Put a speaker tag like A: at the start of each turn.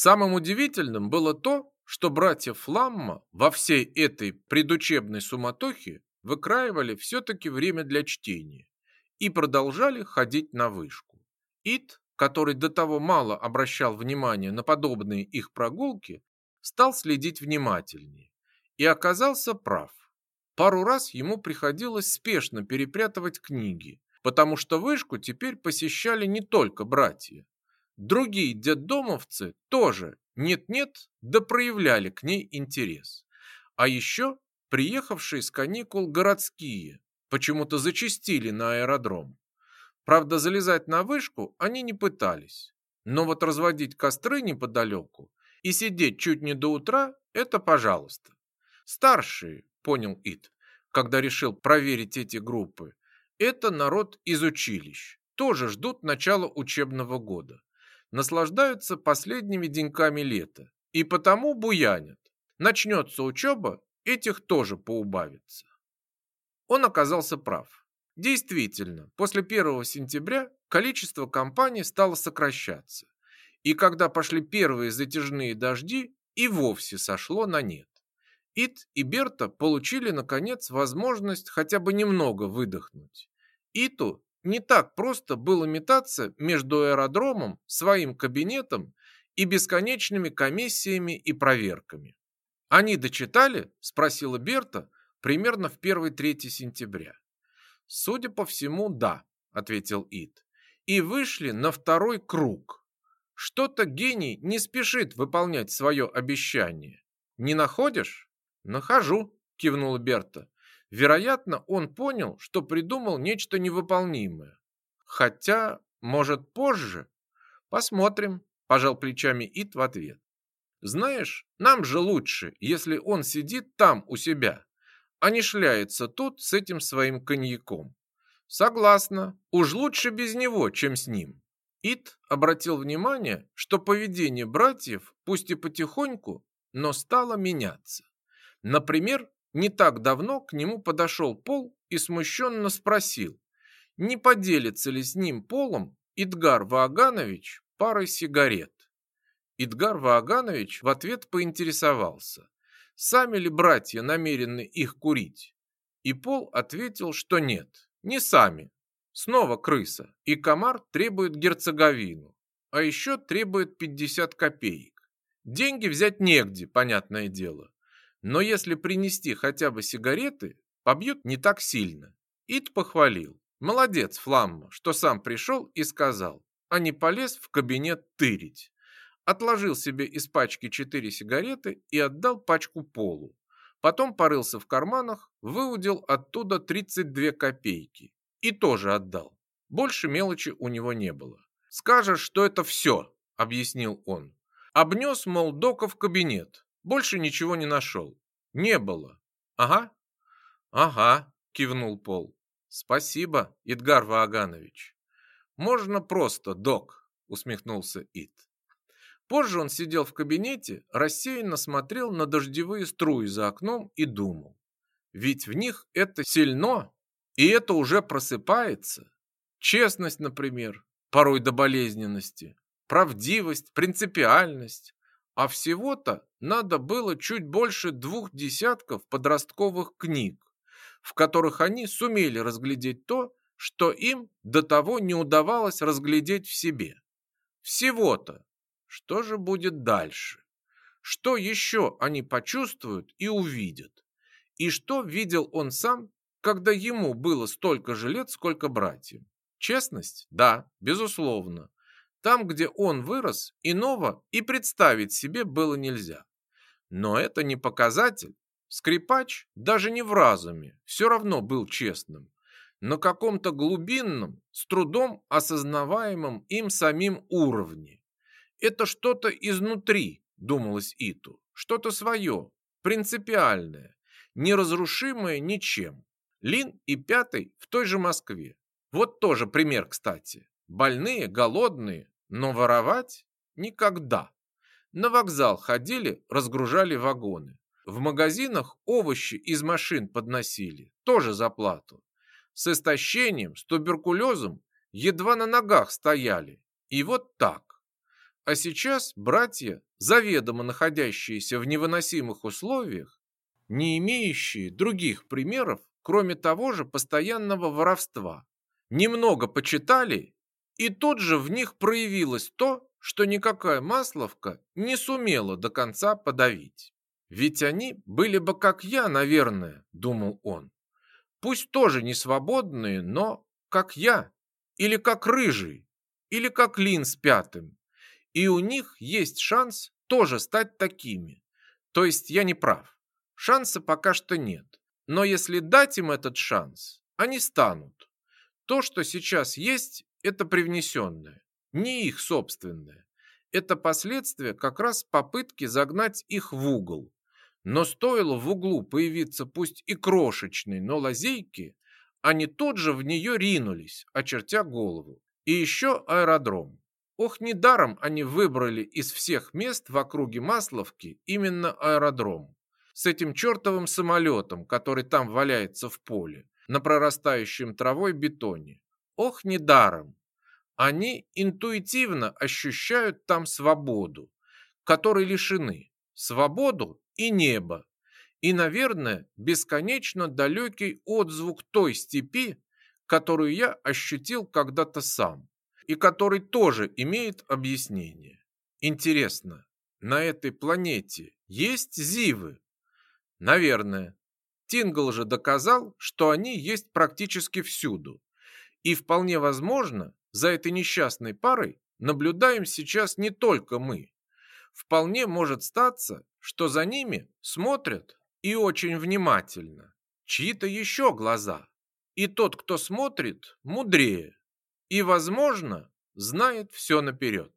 A: Самым удивительным было то, что братья Фламма во всей этой предучебной суматохе выкраивали все-таки время для чтения и продолжали ходить на вышку. Ит, который до того мало обращал внимания на подобные их прогулки, стал следить внимательнее и оказался прав. Пару раз ему приходилось спешно перепрятывать книги, потому что вышку теперь посещали не только братья. Другие детдомовцы тоже нет-нет, да проявляли к ней интерес. А еще приехавшие с каникул городские почему-то зачастили на аэродром. Правда, залезать на вышку они не пытались. Но вот разводить костры неподалеку и сидеть чуть не до утра – это пожалуйста. Старшие, понял Ит, когда решил проверить эти группы, это народ из училищ, тоже ждут начала учебного года. Наслаждаются последними деньками лета и потому буянят. Начнется учеба, этих тоже поубавится. Он оказался прав. Действительно, после 1 сентября количество компаний стало сокращаться. И когда пошли первые затяжные дожди, и вовсе сошло на нет. Ит и Берта получили, наконец, возможность хотя бы немного выдохнуть. Иту не так просто было метаться между аэродромом, своим кабинетом и бесконечными комиссиями и проверками. «Они дочитали?» – спросила Берта примерно в 1-3 сентября. «Судя по всему, да», – ответил Ит. «И вышли на второй круг. Что-то гений не спешит выполнять свое обещание. Не находишь?» «Нахожу», – кивнула Берта. Вероятно, он понял, что придумал нечто невыполнимое. Хотя, может, позже? Посмотрим, пожал плечами Ит в ответ. Знаешь, нам же лучше, если он сидит там у себя, а не шляется тут с этим своим коньяком. Согласна, уж лучше без него, чем с ним. Ит обратил внимание, что поведение братьев, пусть и потихоньку, но стало меняться. Например, не так давно к нему подошел Пол и смущенно спросил, не поделится ли с ним Полом Идгар Вааганович парой сигарет. Идгар Вааганович в ответ поинтересовался, сами ли братья намерены их курить. И Пол ответил, что нет, не сами. Снова крыса, и комар требует герцоговину, а еще требует 50 копеек. Деньги взять негде, понятное дело. Но если принести хотя бы сигареты, побьют не так сильно. Ид похвалил. Молодец, Фламма, что сам пришел и сказал, а не полез в кабинет тырить. Отложил себе из пачки четыре сигареты и отдал пачку Полу. Потом порылся в карманах, выудил оттуда 32 копейки и тоже отдал. Больше мелочи у него не было. «Скажешь, что это все», — объяснил он. Обнес, мол, Дока в кабинет, больше ничего не нашел. Не было. Ага. Ага, кивнул Пол. Спасибо, Идгар Вааганович. Можно просто, док, усмехнулся Ид. Позже он сидел в кабинете, рассеянно смотрел на дождевые струи за окном и думал. Ведь в них это сильно, и это уже просыпается. Честность, например, порой до болезненности, правдивость, принципиальность, а всего-то надо было чуть больше двух десятков подростковых книг, в которых они сумели разглядеть то, что им до того не удавалось разглядеть в себе. Всего-то. Что же будет дальше? Что еще они почувствуют и увидят? И что видел он сам, когда ему было столько же лет, сколько братьям? Честность? Да, безусловно. Там, где он вырос, иного и представить себе было нельзя. Но это не показатель. Скрипач даже не в разуме, все равно был честным. На каком-то глубинном, с трудом осознаваемом им самим уровне. Это что-то изнутри, думалось Иту, что-то свое, принципиальное, неразрушимое ничем. Лин и Пятый в той же Москве. Вот тоже пример, кстати. Больные, голодные, но воровать никогда. На вокзал ходили, разгружали вагоны. В магазинах овощи из машин подносили, тоже за плату. С истощением, с туберкулезом едва на ногах стояли. И вот так. А сейчас братья, заведомо находящиеся в невыносимых условиях, не имеющие других примеров, кроме того же постоянного воровства, немного почитали, и тут же в них проявилось то, что никакая масловка не сумела до конца подавить. Ведь они были бы как я, наверное, думал он. Пусть тоже не свободные, но как я, или как рыжий, или как Лин с пятым. И у них есть шанс тоже стать такими. То есть я не прав. Шанса пока что нет. Но если дать им этот шанс, они станут. То, что сейчас есть, это привнесенное, не их собственное. Это последствия как раз попытки загнать их в угол. Но стоило в углу появиться пусть и крошечной, но лазейки, они тут же в нее ринулись, очертя голову. И еще аэродром. Ох, недаром они выбрали из всех мест в округе Масловки именно аэродром. С этим чертовым самолетом, который там валяется в поле, на прорастающем травой бетоне. Ох, недаром. Они интуитивно ощущают там свободу, которой лишены. Свободу и небо. И, наверное, бесконечно далекий отзвук той степи, которую я ощутил когда-то сам, и который тоже имеет объяснение. Интересно, на этой планете есть зивы? Наверное. Тингл же доказал, что они есть практически всюду. И вполне возможно, за этой несчастной парой наблюдаем сейчас не только мы. Вполне может статься, что за ними смотрят и очень внимательно чьи-то еще глаза. И тот, кто смотрит, мудрее и, возможно, знает все наперед.